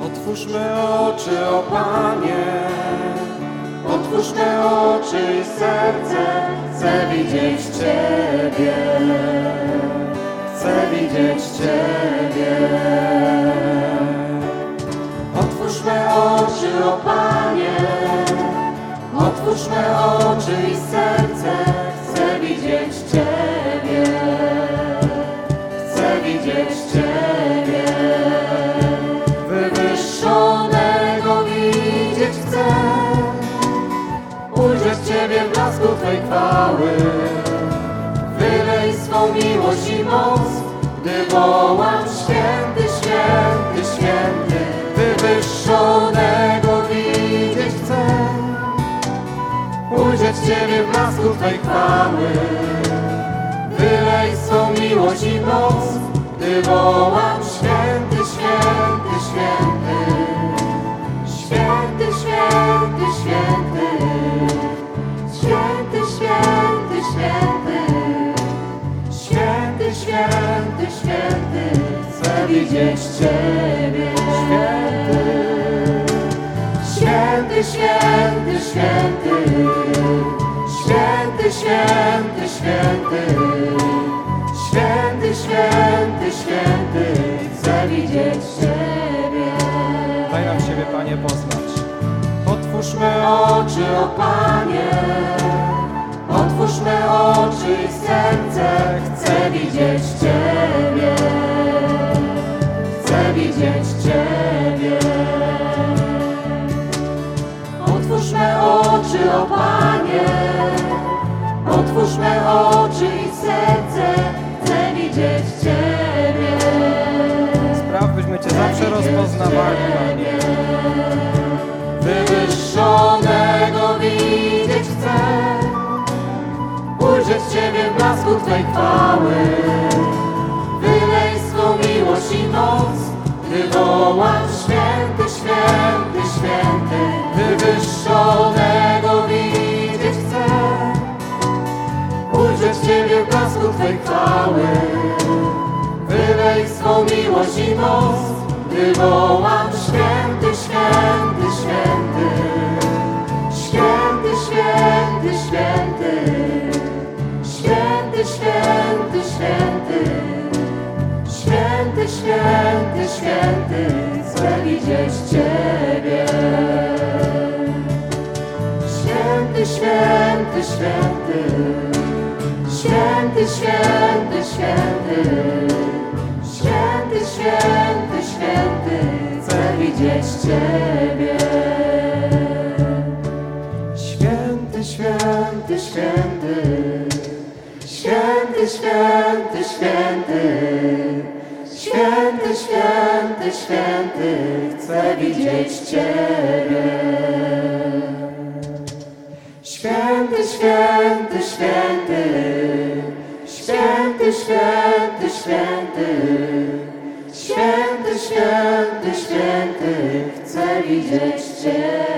Otwórz me oczy, o Panie, otwórz me oczy i serce, chcę widzieć Ciebie, chcę widzieć Ciebie. Otwórz me oczy, o Panie, otwórz me oczy i serce, Blasku Twej chwały. Wylej swą miłość i moc, gdy wołam święty, święty, święty. Wywyższonego widzieć chcę, ujrzeć Ciebie w blasku Twej chwały. Wylej swą miłość i moc, gdy wołam święty, widzieć Ciebie. Święty, święty, święty. Święty, święty, święty. Święty, święty, święty. Chcę widzieć Ciebie. Daj nam siebie, Panie, poznać. Otwórz me oczy, o Panie, otwórz me oczy i serce, chcę widzieć Ciebie, o Panie, otwórz me oczy i serce, chcę widzieć Ciebie. Spraw, byśmy Cię zawsze rozpoznawali, Panie. Wywyższonego widzieć chcę, ujrzeć Ciebie w blasku Twej chwały. Twej chwały. Wylej swą miłość i moc, gdy święty, święty, święty. Święty, święty, święty. Święty, święty, święty. Święty, święty, święty. Chcę widzieć Ciebie. Święty, święty, święty. Święty, święty, święty. Święty, święty, święty, chcę widzieć Ciebie. Święty, święty, święty. Święty, święty, święty. Święty, święty, święty, chcę widzieć Ciebie. Święty, święty, święty, święty, święty, święty, święty, święty, święty, chcę widzieć Ciebie.